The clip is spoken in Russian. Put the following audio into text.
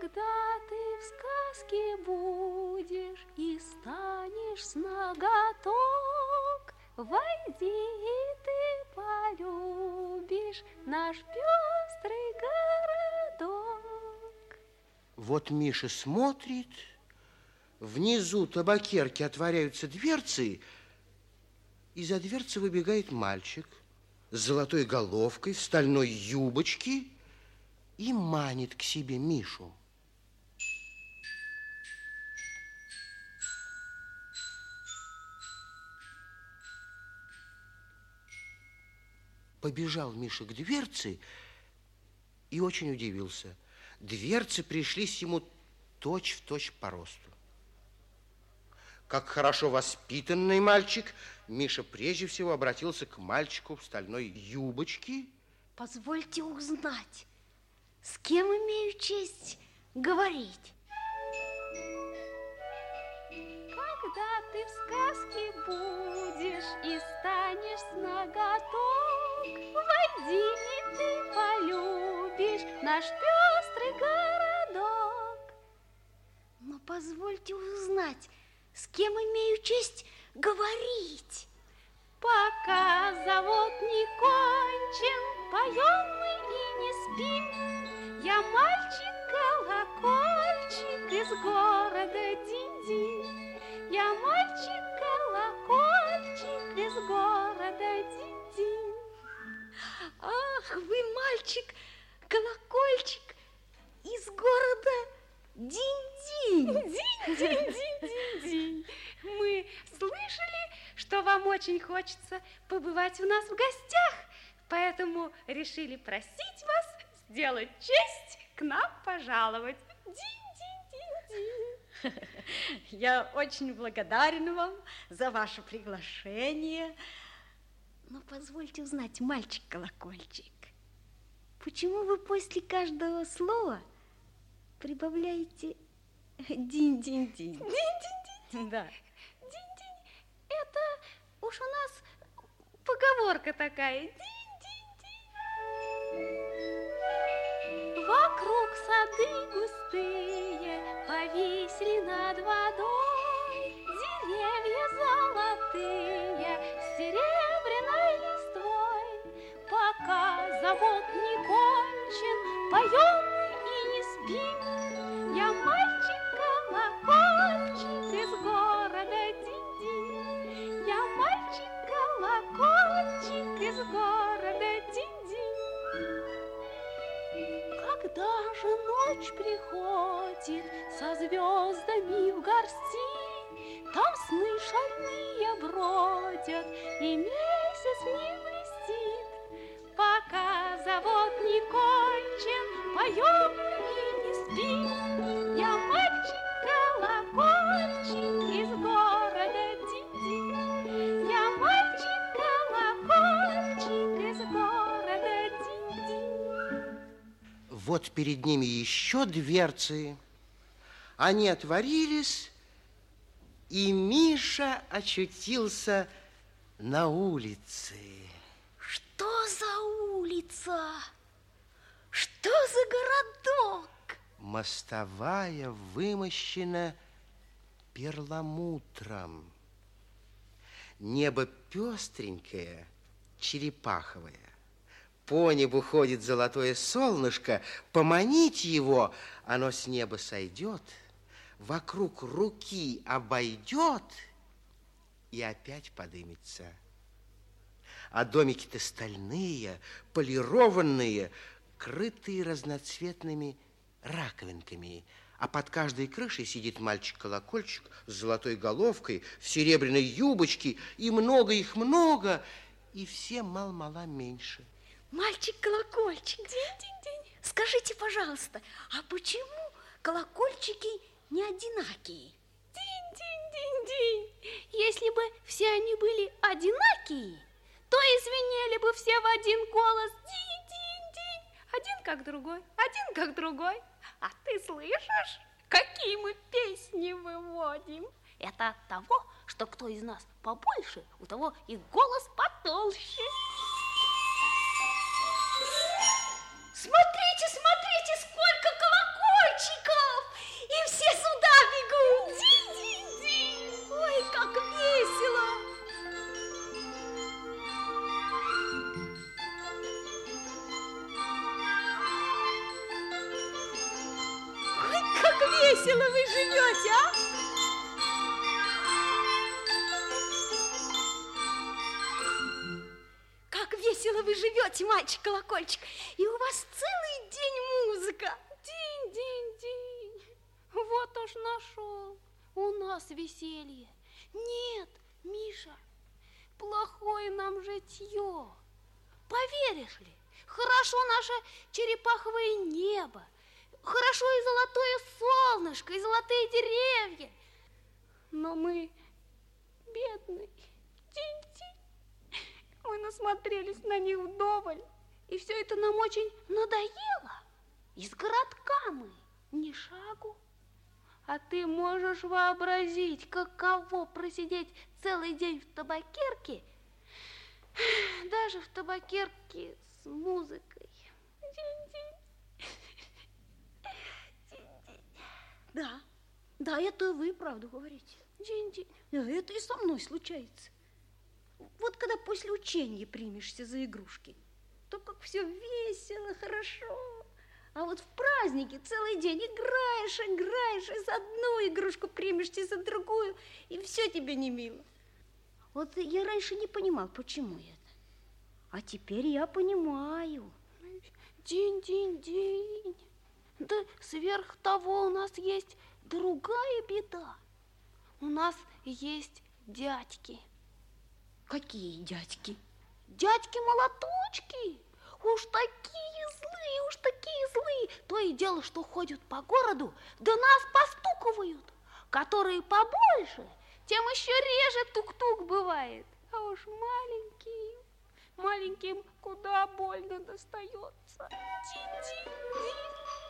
Когда ты в сказке будешь и станешь с ноготок, Войди, и ты полюбишь наш пестрый городок. Вот Миша смотрит, внизу табакерки отворяются дверцы, и за дверцы выбегает мальчик с золотой головкой, в стальной юбочке и манит к себе Мишу. Побежал Миша к дверце и очень удивился. Дверцы пришлись ему точь-в-точь точь по росту. Как хорошо воспитанный мальчик, Миша прежде всего обратился к мальчику в стальной юбочке. Позвольте узнать, с кем имею честь говорить? Когда ты в сказке будешь и станешь с И ты полюбишь наш пестрый городок. Но позвольте узнать, с кем имею честь говорить. Пока завод не кончен, поем мы и не спим. Я мальчик-колокольчик из города Динь-Динь. Я мальчик-колокольчик Ах, вы мальчик, колокольчик из города Динь-Динь. Динь-Динь-Динь-Динь. Мы слышали, что вам очень хочется побывать у нас в гостях, поэтому решили просить вас сделать честь к нам пожаловать. Динь-Динь-Динь-Динь. Я очень благодарен вам за ваше приглашение. Но позвольте узнать, мальчик-колокольчик, почему вы после каждого слова прибавляете динь-динь-динь? Динь-динь-динь? Да. Динь-динь. Это уж у нас поговорка такая. Динь-динь-динь. Вокруг сады густые повисли над водой завод не кончен, поем и не спим. Я мальчик-колокольчик из города Динь-Динь Я мальчик-колокольчик из города Динь-Динь Когда же ночь приходит со звездами в горсти, Там сны шальные бродят, и месяц не поем и не спим. Я мальчик-колокольчик из города Динь-Динь. Я мальчик-колокольчик из города Динь-Динь. Вот перед ними еще дверцы. Они отворились, и Миша очутился на улице. Что за улица? Что за городок? Мостовая вымощена перламутром. Небо пестренькое, черепаховое. По небу ходит золотое солнышко, поманить его, оно с неба сойдет, вокруг руки обойдет и опять подымется. А домики-то стальные, полированные, крытые разноцветными раковинками. А под каждой крышей сидит мальчик-колокольчик с золотой головкой, в серебряной юбочке, и много их много, и все мал-мала меньше. Мальчик-колокольчик, динь-динь-динь, скажите, пожалуйста, а почему колокольчики не одинакие? Динь-динь-динь-динь. Если бы все они были одинакие, то извинели бы все в один голос. Динь-динь-динь. Один как другой, один как другой. А ты слышишь, какие мы песни выводим? Это от того, что кто из нас побольше, у того и голос потолще. Смотрите, смотрите, весело вы живете, а? Как весело вы живете, мальчик-колокольчик. И у вас целый день музыка. День, день, день. Вот уж нашел. У нас веселье. Нет, Миша, плохое нам житье. Поверишь ли, хорошо наше черепаховое небо, хорошо и золотое солнышко, и золотые деревья. Но мы бедные, день-день. Мы насмотрелись на них вдоволь, и все это нам очень надоело. Из городка мы ни шагу. А ты можешь вообразить, каково просидеть целый день в табакерке, даже в табакерке с музыкой. Да, да, это вы правду говорите. День-день. Это и со мной случается. Вот когда после учения примешься за игрушки, то как все весело, хорошо. А вот в празднике целый день играешь, играешь, и за одну игрушку примешься за другую, и все тебе не мило. Вот я раньше не понимал, почему это. А теперь я понимаю. День, день, день. Да сверх того у нас есть другая беда. У нас есть дядьки. Какие дядьки? Дядьки-молоточки. Уж такие злые, уж такие злые. То и дело, что ходят по городу, да нас постукивают. Которые побольше, тем еще реже тук-тук бывает. А уж маленькие, маленьким куда больно достается. Динь-динь-динь.